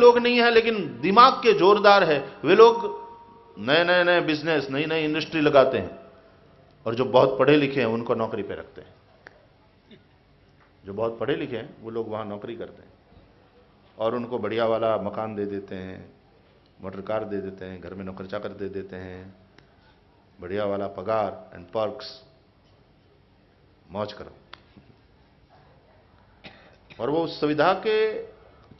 लोग नहीं है, लेकिन दिमाग के जोरदार है। वे लोग नए नए नए बिज़नेस नई नई इंडस्ट्री लगाते हैं और जो बहुत पढ़े लिखे हैं, उनको नौकरी पे रखते हैं। जो बहुत पढ़े लिखे हैं, वो लोग वहाँ नौकरी करते हैं और उनको बढ़िया वाला मकान दे देते हैं मोटर कार दे देते हैं, घर में नौकर चाकर दे देते हैं, बढ़िया वाला पगार एंड पर्क्स मौज करो। और वो उस सुविधा के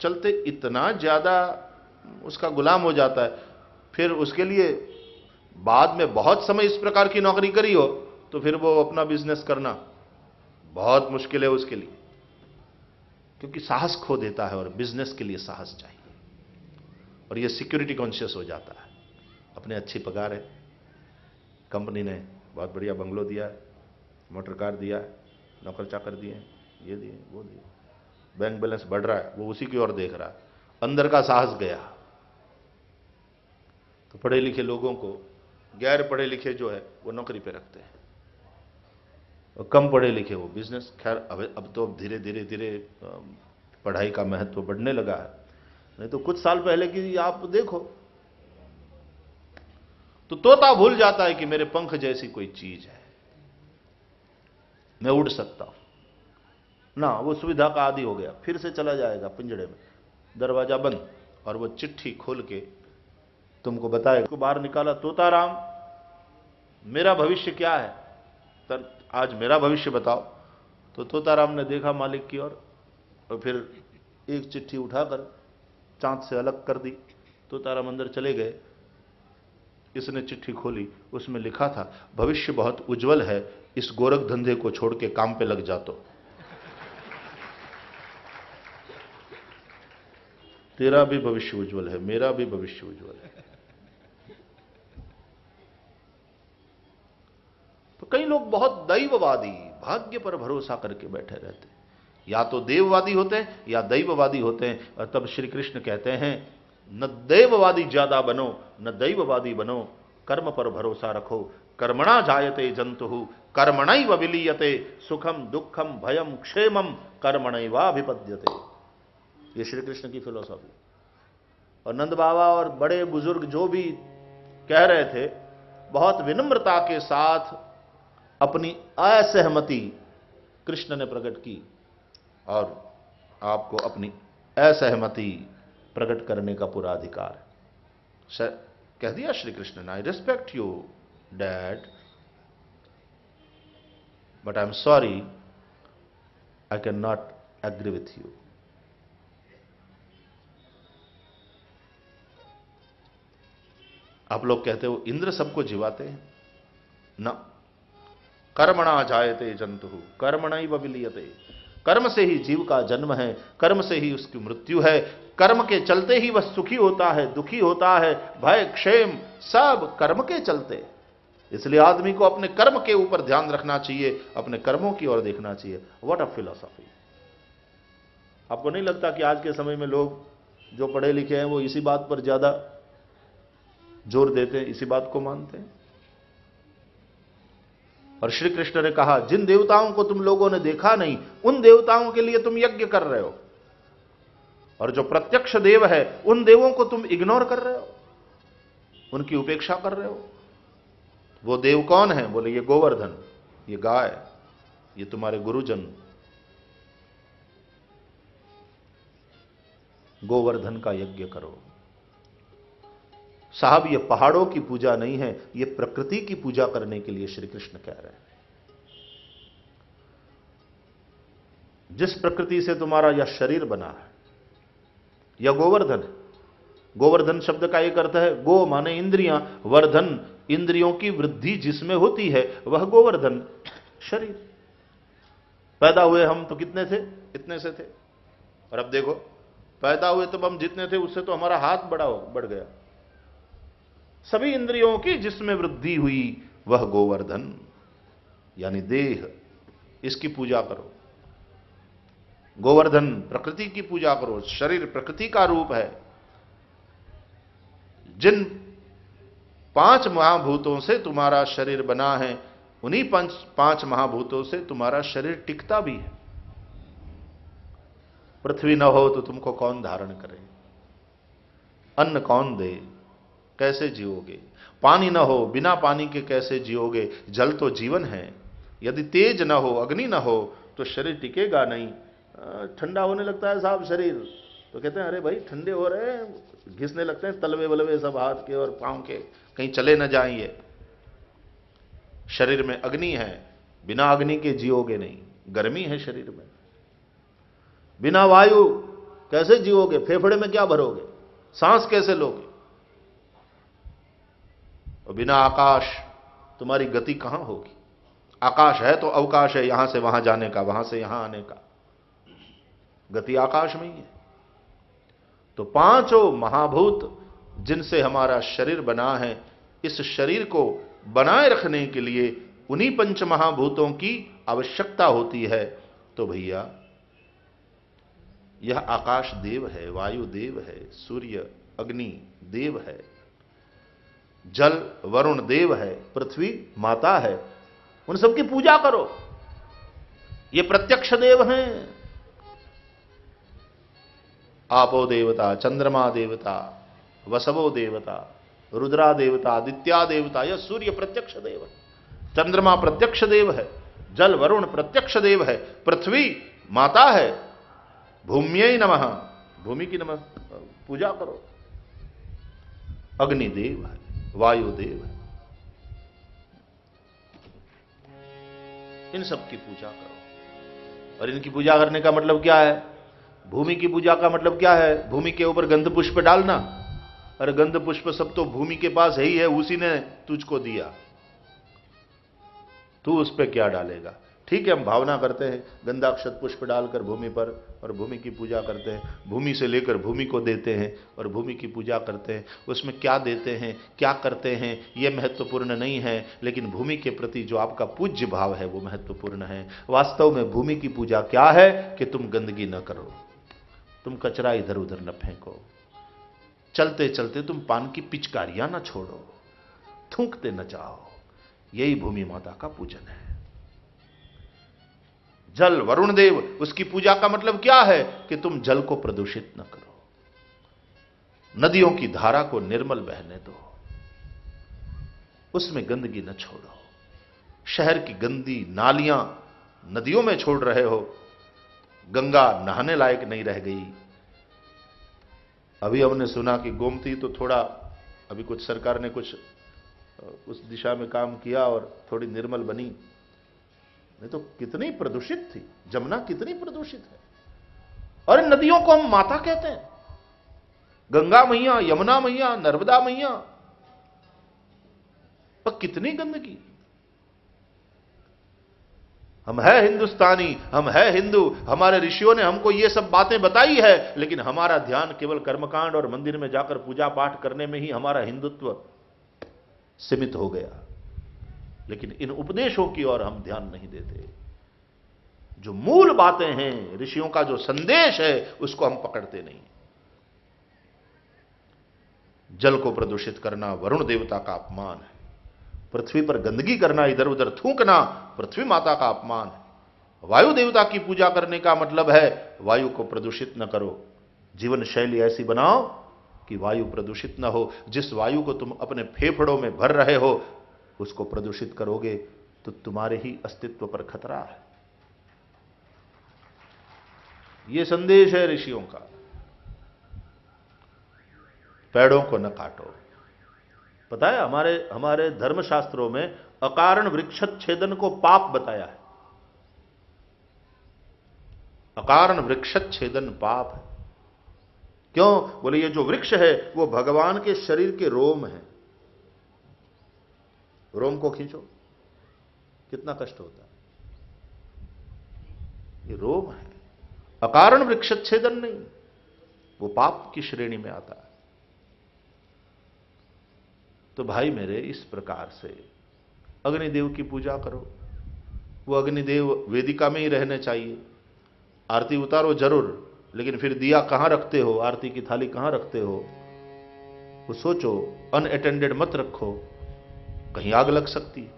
चलते इतना ज़्यादा उसका गुलाम हो जाता है। फिर उसके लिए बाद में बहुत समय इस प्रकार की नौकरी करी हो तो फिर वो अपना बिज़नेस करना बहुत मुश्किल है उसके लिए। क्योंकि साहस खो देता है और बिज़नेस के लिए साहस चाहिए। और ये सिक्योरिटी कॉन्शियस हो जाता है। अपने अच्छी पगार है। कंपनी ने बहुत बढ़िया बंगलो दिया है मोटर कार दिया है नौकर चाकर दिए, ये दिए, वो दिए। बैंक बैलेंस बढ़ रहा है, वो उसी की ओर देख रहा है। अंदर का साहस गया। तो पढ़े लिखे लोगों को, गैर पढ़े लिखे जो है, वो नौकरी पे रखते हैं। और कम पढ़े लिखे वो बिज़नेस खैर अब अब तो धीरे धीरे धीरे पढ़ाई का महत्व तो बढ़ने लगा है। नहीं तो कुछ साल पहले की आप देखो। तो तोता भूल जाता है कि मेरे पंख जैसी कोई चीज़ है। मैं उड़ सकता हूँ। ना, वो सुविधा का आदि हो गया। फिर से चला जाएगा पिंजड़े में। दरवाज़ा बंद और वो चिट्ठी खोल के तुमको बताएगा। उसको बाहर निकाला, तोताराम, मेरा भविष्य क्या है? तर, आज मेरा भविष्य बताओ। तो तोताराम ने देखा मालिक की ओर और फिर एक चिट्ठी उठाकर चाँद से अलग कर दी। तोताराम अंदर चले गए। इसने चिट्ठी खोली। उसमें लिखा था, भविष्य बहुत उज्जवल है। इस गोरख धंधे को छोड़ के काम पे लग जा तेरा भी भविष्य उज्जवल है, मेरा भी भविष्य उज्जवल है। तो कई लोग बहुत दैववादी, भाग्य पर भरोसा करके बैठे रहते या तो देववादी होते हैं, या दैववादी होते हैं, और तब श्री कृष्ण कहते हैं, न देववादी ज़्यादा बनो, न दैववादी बनो, कर्म पर भरोसा रखो। कर्मणा जायते जंतु कर्मण विलीयते, सुखम, दुखम, भयम, क्षेमम कर्मण वाभिपद्यते ये श्री कृष्ण की फिलोसॉफी। और नंद बाबा और बड़े बुज़ुर्ग जो भी कह रहे थे, बहुत विनम्रता के साथ अपनी असहमति कृष्ण ने प्रकट की और आपको अपनी असहमति प्रकट करने का पूरा अधिकार है। कह दिया श्री कृष्ण ने I respect you dad but I am sorry I can not agree with you आप लोग कहते हो, इंद्र सबको जीवाते हैं। न। कर्मणा जायते जंतु कर्मण ही विलीयते। कर्म से ही जीव का जन्म है, कर्म से ही उसकी मृत्यु है। कर्म के चलते ही वह सुखी होता है, दुखी होता है, भय, क्षेम, सब कर्म के चलते। इसलिए आदमी को अपने कर्म के ऊपर ध्यान रखना चाहिए, अपने कर्मों की ओर देखना चाहिए। वट अ फिलोसॉफी आपको नहीं लगता कि आज के समय में लोग जो पढ़े लिखे हैं, वो इसी बात पर ज़्यादा ज़ोर देते हैं, इसी बात को मानते हैं। और श्री कृष्ण ने कहा, जिन देवताओं को तुम लोगों ने देखा नहीं, उन देवताओं के लिए तुम यज्ञ कर रहे हो। और जो प्रत्यक्ष देव है, उन देवों को तुम इग्नोर कर रहे हो। उनकी उपेक्षा कर रहे हो। वो देव कौन है? बोले, ये गोवर्धन, ये गाय, ये तुम्हारे गुरुजन। गोवर्धन का यज्ञ करो। साहब, ये पहाड़ों की पूजा नहीं है, ये प्रकृति की पूजा करने के लिए श्री कृष्ण कह रहे हैं। जिस प्रकृति से तुम्हारा यह शरीर बना है, यह गोवर्धन गोवर्धन शब्द का एक अर्थ है, गो माने इंद्रियाँ, वर्धन इंद्रियों की वृद्धि जिसमें होती है, वह गोवर्धन शरीर। पैदा हुए हम तो कितने थे? इतने से थे। और अब देखो, पैदा हुए तब हम जितने थे, उससे तो हमारा हाथ बड़ा हो, बढ़ गया। सभी इंद्रियों की जिसमें वृद्धि हुई, वह गोवर्धन, यानी देह, इसकी पूजा करो। गोवर्धन प्रकृति की पूजा करो, शरीर प्रकृति का रूप है। जिन पाँच महाभूतों से तुम्हारा शरीर बना है, उन्हीं पंच, पाँच महाभूतों से तुम्हारा शरीर टिकता भी है। पृथ्वी न हो तो तुमको कौन धारण करे? अन्न कौन दे? कैसे जियोगे? पानी न हो, बिना पानी के कैसे जियोगे? जल तो जीवन है। यदि तेज न हो, अग्नि न हो तो शरीर टिकेगा नहीं। ठंडा होने लगता है साहब शरीर। तो कहते हैं, अरे भाई, ठंडे हो रहे हैं। घिसने लगते हैं तलवे वलवे सब हाथ के और पाँव के। कहीं चले न जाएँगे शरीर में अग्नि है। बिना अग्नि के जियोगे नहीं। गर्मी है शरीर में। बिना वायु, कैसे जियोगे? फेफड़े में क्या भरोगे? सांस कैसे लोगे? और बिना आकाश तुम्हारी गति कहाँ होगी? आकाश है तो अवकाश है, यहाँ से वहाँ जाने का, वहाँ से यहाँ आने का। गति आकाश में ही है। तो पाँचों महाभूत जिनसे हमारा शरीर बना है, इस शरीर को बनाए रखने के लिए उन्हीं पंच महाभूतों की आवश्यकता होती है। तो भैया, यह आकाश देव है, वायु देव है, सूर्य, अग्नि देव है जल, वरुण, देव है, पृथ्वी, माता है। उन सबकी पूजा करो। ये प्रत्यक्ष देव हैं। आपो देवता, चंद्रमा देवता, वसवो देवता, रुद्रा देवता, आदित्या देवता, यह सूर्य प्रत्यक्ष देव है। चंद्रमा प्रत्यक्ष देव है, जल, वरुण प्रत्यक्ष देव है, पृथ्वी, माता है। भूम्य नमः। भूमि की नमः। पूजा करो। अग्निदेव है। वायुदेव है। इन सब की पूजा करो। और इनकी पूजा करने का मतलब क्या है? भूमि की पूजा का मतलब क्या है? भूमि के ऊपर गंध पुष्प डालना। अरे गंध पुष्प सब तो भूमि के पास है ही है, उसी ने तुझको दिया। तू उस पर क्या डालेगा? ठीक है, हम भावना करते हैं, गंधाक्षत पुष्प डालकर भूमि पर और भूमि की पूजा करते हैं, भूमि से लेकर भूमि को देते हैं और भूमि की पूजा करते हैं, उसमें क्या देते हैं, क्या करते हैं यह महत्वपूर्ण नहीं है, लेकिन भूमि के प्रति जो आपका पूज्य भाव है, वो महत्वपूर्ण है। वास्तव में भूमि की पूजा क्या है कि तुम गंदगी न करो, तुम कचरा इधर उधर न फेंको। चलते चलते तुम पान की पिचकारियाँ ना छोड़ो, थूकते न जाओ, यही भूमि माता का पूजन है। जल, वरुण देव, उसकी पूजा का मतलब क्या है कि तुम जल को प्रदूषित न करो। नदियों की धारा को निर्मल बहने दो। उसमें गंदगी न छोड़ो। शहर की गंदी नालियाँ नदियों में छोड़ रहे हो। गंगा नहाने लायक नहीं रह गई। अभी हमने सुना कि गोमती तो थोड़ा, अभी कुछ सरकार ने कुछ उस दिशा में काम किया और थोड़ी निर्मल बनी। नहीं तो कितनी प्रदूषित थी, जमुना कितनी प्रदूषित है। और इन नदियों को हम माता कहते हैं। गंगा मैया, यमुना मैया, नर्मदा मैया। पर कितनी गंदगी। हम है हिंदुस्तानी, हम है हिंदू, हमारे ऋषियों ने हमको ये सब बातें बताई है, लेकिन हमारा ध्यान केवल कर्मकांड और मंदिर में जाकर पूजा पाठ करने में ही हमारा हिंदुत्व सीमित हो गया। लेकिन इन उपदेशों की ओर हम ध्यान नहीं देते। जो मूल बातें हैं, ऋषियों का जो संदेश है, उसको हम पकड़ते नहीं। जल को प्रदूषित करना वरुण देवता का अपमान है। पृथ्वी पर गंदगी करना इधर उधर थूकना, पृथ्वी माता का अपमान है। वायु देवता की पूजा करने का मतलब है, वायु को प्रदूषित न करो। जीवन शैली ऐसी बनाओ कि वायु प्रदूषित न हो। जिस वायु को तुम अपने फेफड़ों में भर रहे हो उसको प्रदूषित करोगे तो तुम्हारे ही अस्तित्व पर खतरा है। यह संदेश है ऋषियों का। पेड़ों को न काटो। पता है, हमारे हमारे धर्मशास्त्रों में अकारण वृक्षच्छेदन को पाप बताया है। अकारण वृक्षच्छेदन पाप है। क्यों? बोले, ये जो वृक्ष है, वो भगवान के शरीर के रोम है। रोम को खींचो। कितना कष्ट होता है। ये रोम है। अकारण वृक्षच्छेदन नहीं। वो पाप की श्रेणी में आता है। तो भाई मेरे, इस प्रकार से अग्निदेव की पूजा करो। वो अग्निदेव वेदिका में ही रहने चाहिए। आरती उतारो ज़रूर, लेकिन फिर दिया कहाँ रखते हो? आरती की थाली कहाँ रखते हो? वो सोचो अनअटेंडेड मत रखो। कहीं आग लग सकती है।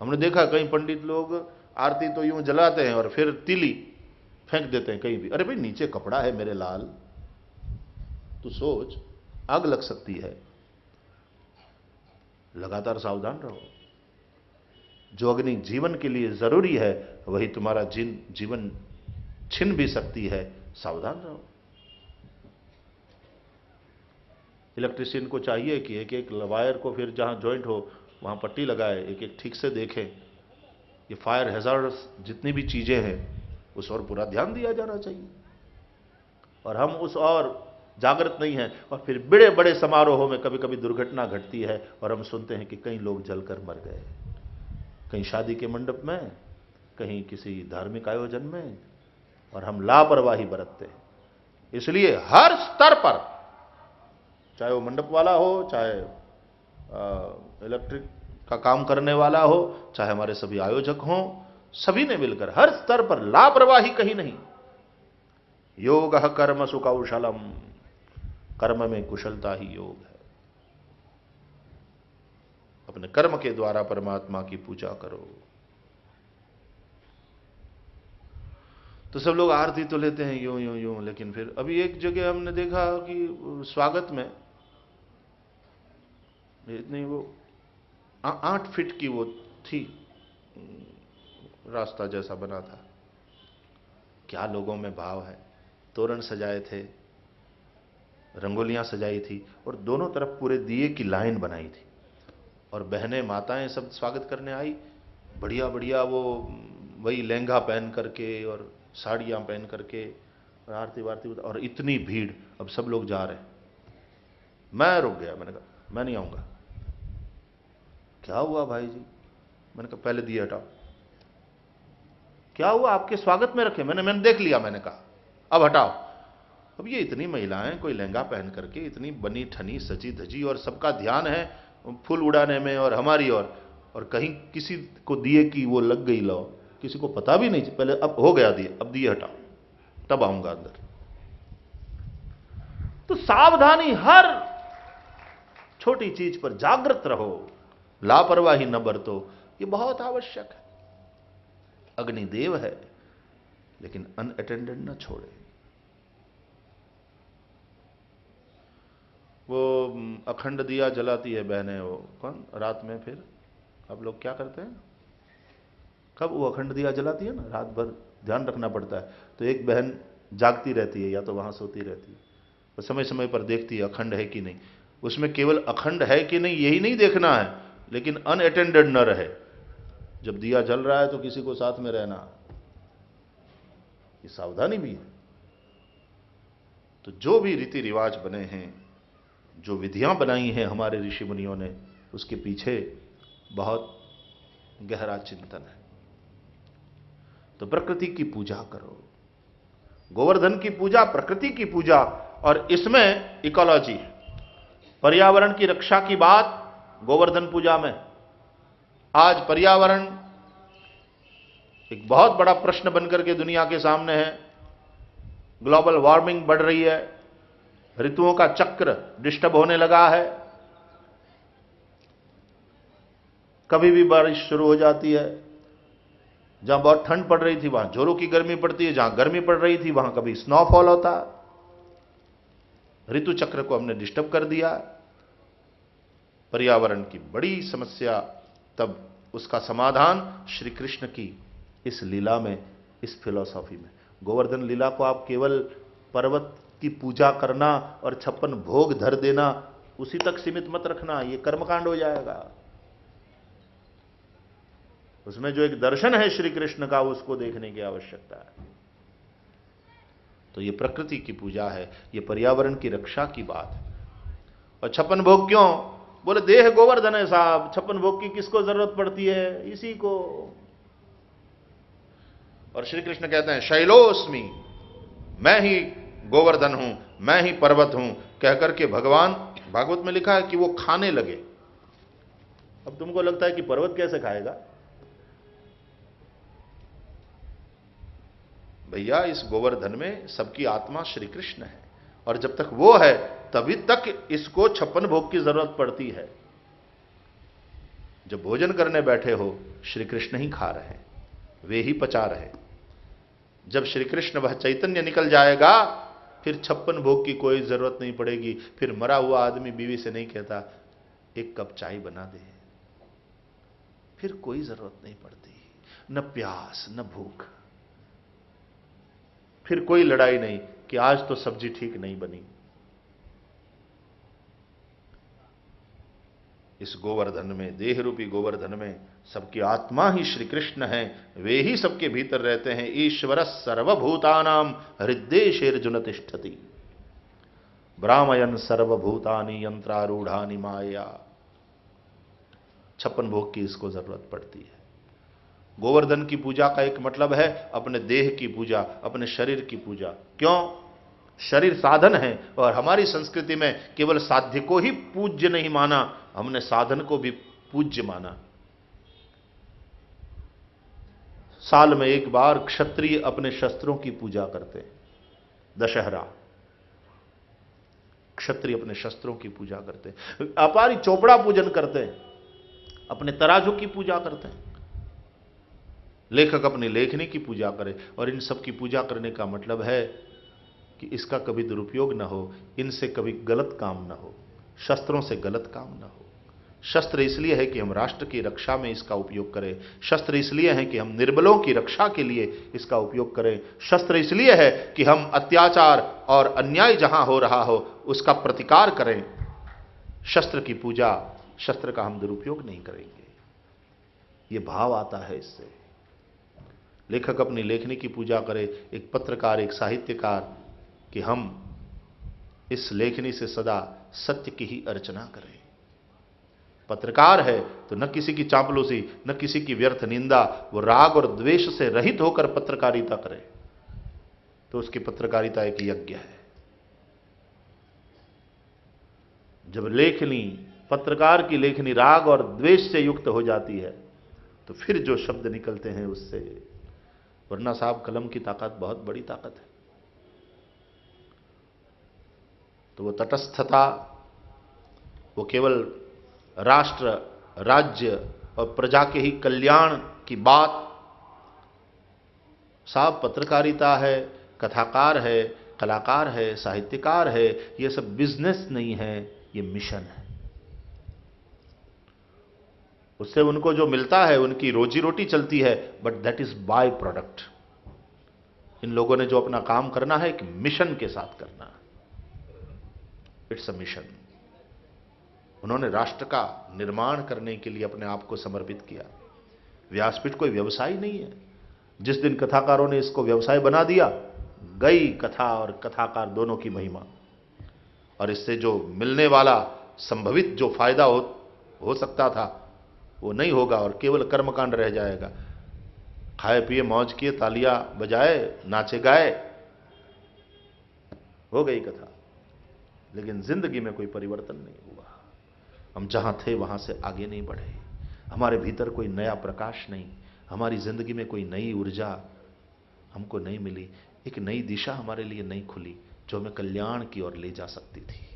हमने देखा कई पंडित लोग आरती तो यूँ जलाते हैं और फिर तिली फेंक देते हैं कहीं भी। अरे भाई, नीचे कपड़ा है मेरे लाल। तू सोच, आग लग सकती है। लगातार सावधान रहो। जो अग्नि जीवन के लिए ज़रूरी है, वही तुम्हारा जीवन छिन भी सकती है। सावधान रहो। इलेक्ट्रिशियन को चाहिए कि एक एक वायर को फिर जहाँ ज्वाइंट हो, वहाँ पट्टी लगाए, एक एक ठीक से देखें। ये फायर हेजार्ड जितनी भी चीज़ें हैं, उस और पूरा ध्यान दिया जाना चाहिए। और हम उस और जागृत नहीं है। और फिर बड़े बड़े समारोहों में कभी कभी दुर्घटना घटती है, और हम सुनते हैं कि कई लोग जलकर मर गए। कहीं शादी के मंडप में, कहीं किसी धार्मिक आयोजन में, और हम लापरवाही बरतते हैं। इसलिए हर स्तर पर चाहे वो मंडप वाला हो, चाहे इलेक्ट्रिक का काम करने वाला हो, चाहे हमारे सभी आयोजक हों, सभी ने मिलकर हर स्तर पर लापरवाही कहीं नहीं। योग कर्म सुकौशलम। कर्म में कुशलता ही योग है। अपने कर्म के द्वारा परमात्मा की पूजा करो। तो सब लोग आरती तो लेते हैं, यूँ यूँ यूँ, लेकिन फिर अभी एक जगह हमने देखा कि स्वागत में इतनी वो आठ फीट की वो थी रास्ता जैसा बना था। क्या लोगों में भाव है? तोरण सजाए थे, रंगोलियाँ सजाई थी और दोनों तरफ़ पूरे दिए की लाइन बनाई थी। और बहनें, माताएँ सब स्वागत करने आई। बढ़िया बढ़िया वो वही लहंगा पहन करके और साड़ियाँ पहन करके और आरती वारती और इतनी भीड़। अब सब लोग जा रहे हैं। मैं रुक गया, मैंने कहा, मैं नहीं आऊँगा। क्या हुआ भाई जी? मैंने कहा, पहले दिए हटाओ। क्या हुआ? आपके स्वागत में रखे? मैंने मैंने देख लिया, मैंने कहा, अब हटाओ। अब ये इतनी महिलाएँ, कोई लहंगा पहन करके, इतनी बनी, ठनी, सजी, धजी, और सबका ध्यान है फूल उड़ाने में और हमारी और और कहीं किसी को दिए कि वो लग गई लो, किसी को पता भी नहीं पहले अब हो गया दिए, अब दिए हटाओ, तब आऊँगा अंदर। तो सावधानी हर छोटी चीज़ पर जागृत रहो। लापरवाही न बरतो, ये बहुत आवश्यक है। अग्निदेव है, लेकिन अनअटेंडेड न छोड़े। वो अखंड दिया जलाती है बहने वो, कौन? रात में फिर? अब लोग क्या करते हैं? कब वो अखंड दिया जलाती है ना? रात भर ध्यान रखना पड़ता है। तो एक बहन जागती रहती है, या तो वहाँ सोती रहती है। वो समय समय पर देखती है अखंड है कि नहीं। उसमें केवल अखंड है कि नहीं, यही नहीं देखना है। लेकिन अनअटेंडेड न रहे। जब दिया जल रहा है तो किसी को साथ में रहना। ये सावधानी भी है। तो जो भी रीति रिवाज बने हैं, जो विधियाँ बनाई हैं हमारे ऋषि मुनियों ने, उसके पीछे बहुत गहरा चिंतन है। तो प्रकृति की पूजा करो। गोवर्धन की पूजा, प्रकृति की पूजा, और इसमें इकोलॉजी पर्यावरण की रक्षा की बात गोवर्धन पूजा में। आज पर्यावरण एक बहुत बड़ा प्रश्न बनकर के दुनिया के सामने है। ग्लोबल वार्मिंग बढ़ रही है। ऋतुओं का चक्र डिस्टर्ब होने लगा है। कभी भी बारिश शुरू हो जाती है। जहाँ बहुत ठंड पड़ रही थी, वहाँ जोरों की गर्मी पड़ती है। जहाँ गर्मी पड़ रही थी, वहाँ कभी स्नोफॉल होता। ऋतु चक्र को हमने डिस्टर्ब कर दिया। पर्यावरण की बड़ी समस्या, तब उसका समाधान श्री कृष्ण की इस लीला में, इस फिलॉसॉफी में। गोवर्धन लीला को आप केवल पर्वत की पूजा करना और छप्पन भोग धर देना, उसी तक सीमित मत रखना यह कर्मकांड हो जाएगा। उसमें जो एक दर्शन है श्री कृष्ण का, उसको देखने की आवश्यकता है। तो यह प्रकृति की पूजा है यह पर्यावरण की रक्षा की बात है। और छप्पन भोग क्यों? बोले, देह गोवर्धन है साहब, छप्पन भोग की किसको ज़रूरत पड़ती है? इसी को। और श्री कृष्ण कहते हैं, शैलोस्मी, मैं ही गोवर्धन हूँ, मैं ही पर्वत हूँ, कहकर के भगवान, भागवत में लिखा है कि वो खाने लगे। अब तुमको लगता है कि पर्वत कैसे खाएगा? भैया, इस गोवर्धन में सबकी आत्मा श्री कृष्ण है। और जब तक वो है, तभी तक इसको छप्पन भोग की ज़रूरत पड़ती है। जब भोजन करने बैठे हो श्री कृष्ण ही खा रहे हैं, वे ही पचा रहे जब श्री कृष्ण वह चैतन्य निकल जाएगा, फिर छप्पन भोग की कोई ज़रूरत नहीं पड़ेगी। फिर मरा हुआ आदमी बीवी से नहीं कहता, एक कप चाय बना दे। फिर कोई ज़रूरत नहीं पड़ती, न प्यास, न भूख। फिर कोई लड़ाई नहीं। कि आज तो सब्ज़ी ठीक नहीं बनी। इस गोवर्धन में देह रूपी गोवर्धन में सबकी आत्मा ही श्री कृष्ण है, वे ही सबके भीतर रहते हैं। ईश्वर सर्वभूतानाम हृदय शेरजुन तिष्ठति। ब्राह्मयन सर्वभूतानि यंत्रारूढ़ानि माया। छप्पन भोग की इसको ज़रूरत पड़ती है। गोवर्धन की पूजा का एक मतलब है अपने देह की पूजा, अपने शरीर की पूजा। क्यों? शरीर साधन है और हमारी संस्कृति में केवल साध्य को ही पूज्य नहीं माना, हमने साधन को भी पूज्य माना। साल में एक बार क्षत्रिय अपने शस्त्रों की पूजा करते दशहरा। क्षत्रिय अपने शस्त्रों की पूजा करते अपारी चोपड़ा पूजन करते अपने तराजू की पूजा करते हैं। लेखक अपनी लेखनी की पूजा करे और इन सब की पूजा करने का मतलब है कि इसका कभी दुरुपयोग ना हो, इनसे कभी गलत काम ना हो, शस्त्रों से गलत काम ना हो। शस्त्र इसलिए है कि हम राष्ट्र की रक्षा में इसका उपयोग करें, शस्त्र इसलिए है कि हम निर्बलों की रक्षा के लिए इसका उपयोग करें, शस्त्र इसलिए है कि हम अत्याचार और अन्याय जहाँ हो रहा हो, उसका प्रतिकार करें। शस्त्र की पूजा, शस्त्र का हम दुरुपयोग नहीं करेंगे। ये भाव आता है इससे। लेखक अपनी लेखनी की पूजा करे, एक पत्रकार, एक साहित्यकार, कि हम इस लेखनी से सदा सत्य की ही अर्चना करें। पत्रकार है तो न किसी की चांपलूसी, न किसी की व्यर्थ निंदा, वो राग और द्वेष से रहित होकर पत्रकारिता करे। तो उसकी पत्रकारिता एक यज्ञ है। जब लेखनी, पत्रकार की लेखनी राग और द्वेष से युक्त हो जाती है तो फिर जो शब्द निकलते हैं उससे वरना साहब कलम की ताकत बहुत बड़ी ताकत है। तो वो तटस्थता, वो केवल राष्ट्र, राज्य और प्रजा के ही कल्याण की बात साफ़ पत्रकारिता है, कथाकार है, कलाकार है, साहित्यकार है, ये सब बिज़नेस नहीं है, ये मिशन है। उससे उनको जो मिलता है, उनकी रोजी रोटी चलती है but that is by product इन लोगों ने जो अपना काम करना है, एक मिशन के साथ करना इट्स अ मिशन उन्होंने राष्ट्र का निर्माण करने के लिए अपने आप को समर्पित किया। व्यासपीठ कोई व्यवसाय नहीं है। जिस दिन कथाकारों ने इसको व्यवसाय बना दिया, गई कथा और कथाकार दोनों की महिमा। और इससे जो मिलने वाला, संभवित जो फ़ायदा हो हो सकता था वो नहीं होगा और केवल कर्मकांड रह जाएगा। खाए, पिए, मौज किए, तालियाँ बजाए, नाचे, गाए। हो गई कथा। लेकिन ज़िंदगी में कोई परिवर्तन नहीं हुआ। हम जहाँ थे वहाँ से आगे नहीं बढ़े। हमारे भीतर कोई नया प्रकाश नहीं। हमारी ज़िंदगी में कोई नई ऊर्जा हमको नहीं मिली। एक नई दिशा हमारे लिए नहीं खुली, जो हमें कल्याण की ओर ले जा सकती थी।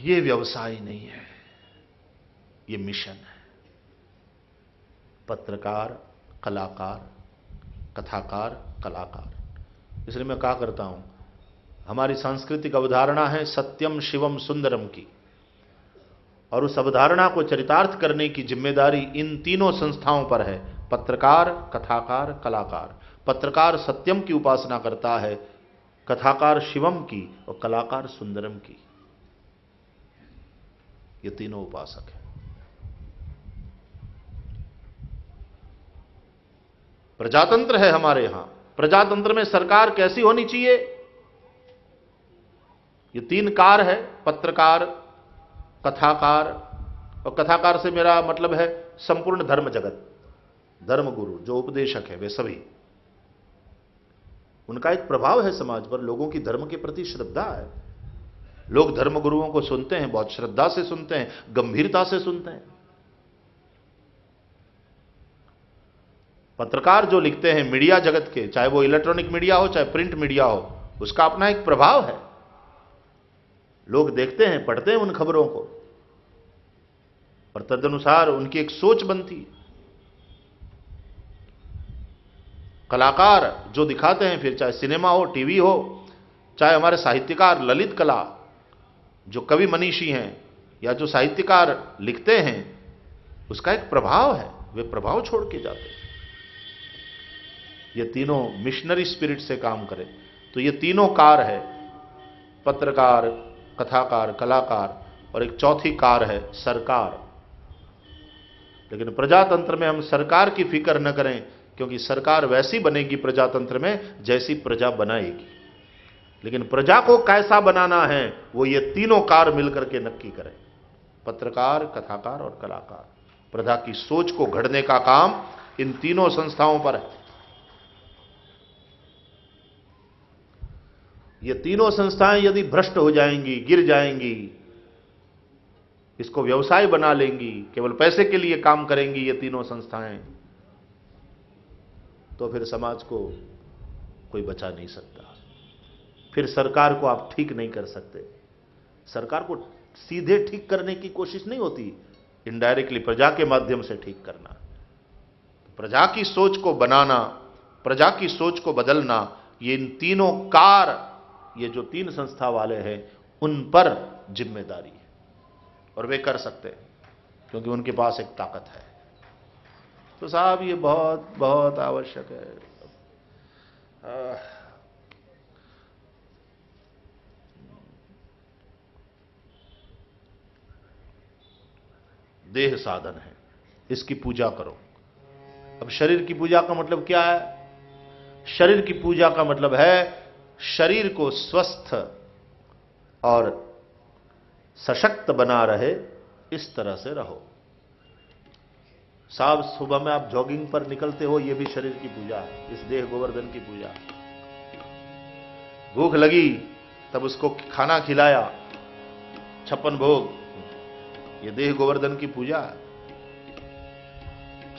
ये व्यवसाय नहीं है। ये मिशन है। पत्रकार, कलाकार, कथाकार, कलाकार। इसलिए मैं कहा करता हूँ, हमारी सांस्कृतिक अवधारणा है सत्यम शिवम सुंदरम की। और उस अवधारणा को चरितार्थ करने की ज़िम्मेदारी इन तीनों संस्थाओं पर है। पत्रकार, कथाकार, कलाकार। पत्रकार सत्यम की उपासना करता है, कथाकार शिवम की और कलाकार सुंदरम की। ये तीनों उपासक हैं। प्रजातंत्र है हमारे यहाँ। प्रजातंत्र में सरकार कैसी होनी चाहिए? ये तीन कार है, पत्रकार, कथाकार, और कथाकार से मेरा मतलब है संपूर्ण धर्म जगत धर्म गुरु जो उपदेशक है, वे सभी। उनका एक प्रभाव है समाज पर, लोगों की धर्म के प्रति श्रद्धा है। लोग धर्मगुरुओं को सुनते हैं, बहुत श्रद्धा से सुनते हैं, गंभीरता से सुनते हैं। पत्रकार जो लिखते हैं मीडिया जगत के, चाहे वो इलेक्ट्रॉनिक मीडिया हो, चाहे प्रिंट मीडिया हो, उसका अपना एक प्रभाव है। लोग देखते हैं, पढ़ते हैं उन खबरों को। और तदनुसार उनकी एक सोच बनती है। कलाकार जो दिखाते हैं, फिर चाहे सिनेमा हो, टीवी हो, चाहे हमारे साहित्यकार, ललित कला जो कवि मनीषी हैं या जो साहित्यकार लिखते हैं, उसका एक प्रभाव है। वे प्रभाव छोड़ के जाते हैं। ये तीनों मिशनरी स्पिरिट से काम करें। तो ये तीनों कार है। पत्रकार, कथाकार, कलाकार और एक चौथी कार है, सरकार। लेकिन प्रजातंत्र में हम सरकार की फ़िक्र न करें, क्योंकि सरकार वैसी बनेगी प्रजातंत्र में जैसी प्रजा बनाएगी। लेकिन प्रजा को कैसा बनाना है, वो ये तीनों कार मिलकर के नक्की करें। पत्रकार, कथाकार और कलाकार। प्रजा की सोच को घड़ने का काम इन तीनों संस्थाओं पर है। ये तीनों संस्थाएँ यदि भ्रष्ट हो जाएँगी, गिर जाएँगी, इसको व्यवसाय बना लेंगी, केवल पैसे के लिए काम करेंगी ये तीनों संस्थाएँ तो फिर समाज को कोई बचा नहीं सकता। फिर सरकार को आप ठीक नहीं कर सकते। सरकार को सीधे ठीक करने की कोशिश नहीं होती इनडायरेक्टली प्रजा के माध्यम से ठीक करना। प्रजा की सोच को बनाना, प्रजा की सोच को बदलना, ये इन तीनों कार, ये जो तीन संस्था वाले हैं, उन पर ज़िम्मेदारी है। और वे कर सकते हैं, क्योंकि उनके पास एक ताकत है। तो साहब, ये बहुत बहुत आवश्यक है। देह साधन है, इसकी पूजा करो। अब शरीर की पूजा का मतलब क्या है? शरीर की पूजा का मतलब है शरीर को स्वस्थ और सशक्त बना रहे, इस तरह से रहो। साहब, सुबह में आप जॉगिंग पर निकलते हो यह भी शरीर की पूजा है, इस देह गोवर्धन की पूजा भूख लगी, तब उसको खाना खिलाया, छप्पन भोग ये देह गोवर्धन की पूजा।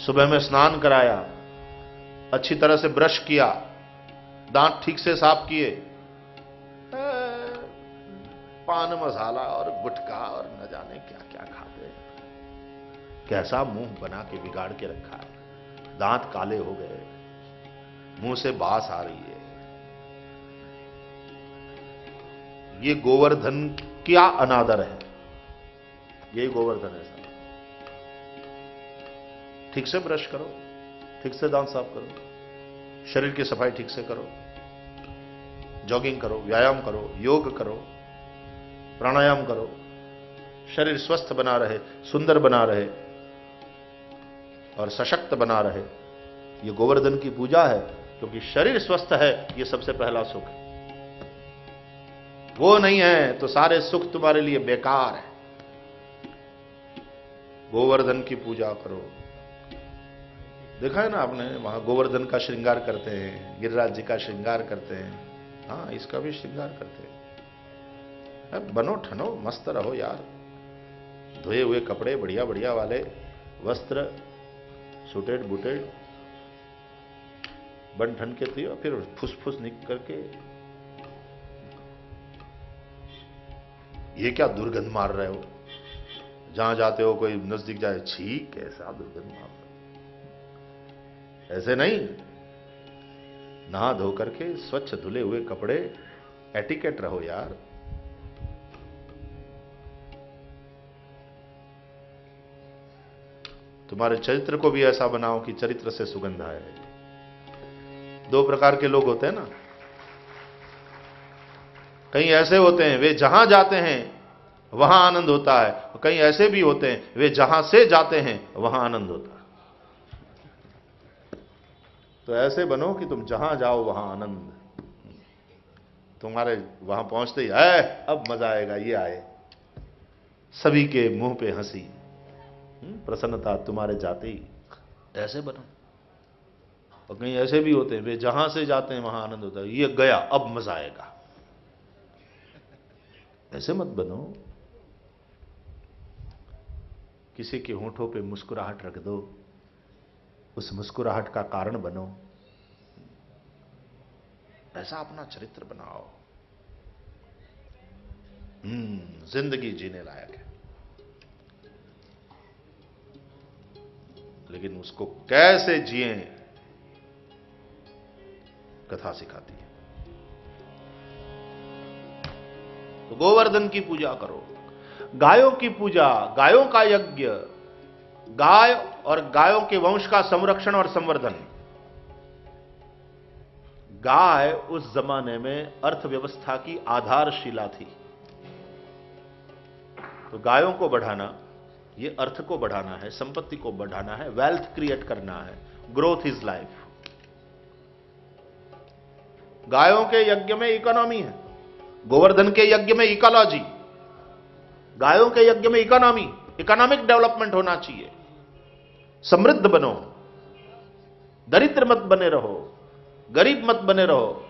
सुबह में स्नान कराया, अच्छी तरह से ब्रश किया, दांत ठीक से साफ़ किए। पान मसाला और गुटखा और न जाने क्या क्या खाते। कैसा मुँह बना के बिगाड़ के रखा। है दांत काले हो गए। मुँह से बास आ रही है। ये गोवर्धन क्या अनादर है? यही गोवर्धन है सर। ठीक से ब्रश करो, ठीक से दांत साफ़ करो, शरीर की सफ़ाई ठीक से करो जॉगिंग करो, व्यायाम करो, योग करो, प्राणायाम करो, शरीर स्वस्थ बना रहे, सुंदर बना रहे और सशक्त बना रहे। ये गोवर्धन की पूजा है, क्योंकि शरीर स्वस्थ है, ये सबसे पहला सुख है। वो नहीं है तो सारे सुख तुम्हारे लिए बेकार है। गोवर्धन की पूजा करो। देखा है ना आपने? वहाँ गोवर्धन का श्रृंगार करते हैं, गिरिराज जी का श्रृंगार करते हैं। हाँ इसका भी श्रृंगार करते हैं। बनो, ठनो, मस्त रहो यार। धोए हुए कपड़े, बढ़िया बढ़िया वाले, वस्त्र सुटेड बुटेड बन ठन के और फिर फुस फुस निक करके। ये क्या दुर्गंध मार रहे हो? जहाँ जाते हो कोई नज़दीक जाए छी कैसा दुर्गंध ऐसे नहीं। नहा धो करके स्वच्छ धुले हुए कपड़े, एटिकेट रहो यार। तुम्हारे चरित्र को भी ऐसा बनाओ कि चरित्र से सुगंध आए। दो प्रकार के लोग होते हैं ना। कहीं ऐसे होते हैं, वे जहाँ जाते हैं वहाँ आनंद होता है। कहीं ऐसे भी होते हैं वे जहाँ से जाते हैं वहाँ आनंद होता है। तो ऐसे बनो कि तुम जहाँ जाओ वहाँ आनंद तुम्हारे वहाँ पहुँचते ही है अब मज़ा आएगा ये आए। सभी के मुँह पे हँसी। हम्म, प्रसन्नता तुम्हारे जाते ही। ऐसे बनो। और कहीं ऐसे भी होते हैं वे जहाँ से जाते हैं वहाँ आनंद होता है। ये गया अब मज़ा आएगा। ऐसे मत बनो। किसी के होठों पे मुस्कुराहट रख दो, उस मुस्कुराहट का कारण बनो। ऐसा अपना चरित्र बनाओ। हम्म ज़िंदगी जीने लायक है। लेकिन उसको कैसे जिए, कथा सिखाती है। तो गोवर्धन की पूजा करो। गायों की पूजा, गायों का यज्ञ, गाय और गायों के वंश का संरक्षण और संवर्धन। गाय उस जमाने में अर्थव्यवस्था की आधारशिला थी। तो गायों को बढ़ाना, ये अर्थ को बढ़ाना है, संपत्ति को बढ़ाना है वेल्थ क्रिएट करना है ग्रोथ इज़ लाइफ गायों के यज्ञ में इकोनॉमी है, गोवर्धन के यज्ञ में इकोलॉजी गायों के यज्ञ में इकोनॉमी इकोनॉमिक डेवलपमेंट होना चाहिए। समृद्ध बनो। दरिद्र मत बने रहो। गरीब मत बने रहो।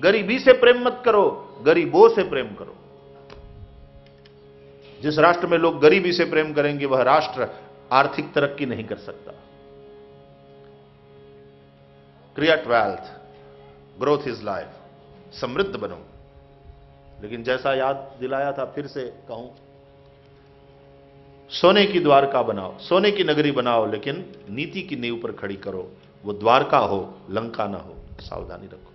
गरीबी से प्रेम मत करो, गरीबों से प्रेम करो। जिस राष्ट्र में लोग गरीबी से प्रेम करेंगे, वह राष्ट्र आर्थिक तरक्की नहीं कर सकता। Create wealth growth is life समृद्ध बनो। लेकिन जैसा याद दिलाया था, फिर से कहूँ, सोने की द्वारका बनाओ, सोने की नगरी बनाओ, लेकिन नीति की नींव पर खड़ी करो। वो द्वारका हो, लंका ना हो, सावधानी रखो।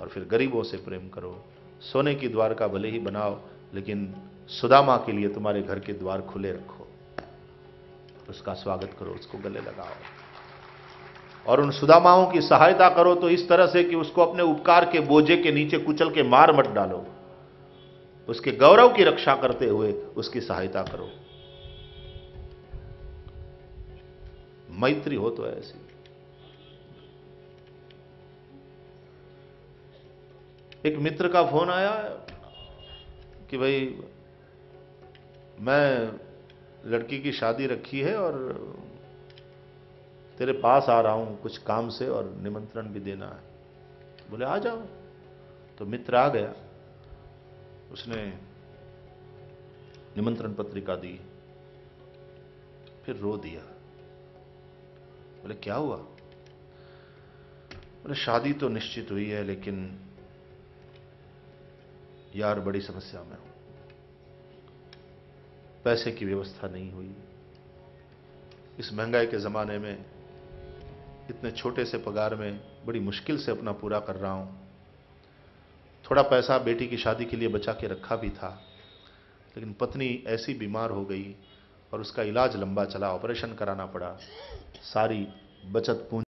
और फिर गरीबों से प्रेम करो। सोने की द्वारका भले ही बनाओ, लेकिन सुदामा के लिए तुम्हारे घर के द्वार खुले रखो। उसका स्वागत करो, उसको गले लगाओ। और उन सुदामाओं की सहायता करो तो इस तरह से कि उसको अपने उपकार के बोझे के नीचे कुचल के मार मत डालो। उसके गौरव की रक्षा करते हुए उसकी सहायता करो। मैत्री हो तो ऐसी। एक मित्र का फ़ोन आया कि भाई, मैं लड़की की शादी रखी है और तेरे पास आ रहा हूँ कुछ काम से और निमंत्रण भी देना है। बोले, आ जाओ। तो मित्र आ गया। उसने निमंत्रण पत्रिका दी, फिर रो दिया। बोले, क्या हुआ? बोले, शादी तो निश्चित हुई है, लेकिन यार बड़ी समस्या में हूँ। पैसे की व्यवस्था नहीं हुई। इस महँगाई के ज़माने में इतने छोटे से पगार में बड़ी मुश्किल से अपना पूरा कर रहा हूँ। थोड़ा पैसा बेटी की शादी के लिए बचा के रखा भी था, लेकिन पत्नी ऐसी बीमार हो गई और उसका इलाज लंबा चला, ऑपरेशन कराना पड़ा। सारी बचत पूंजी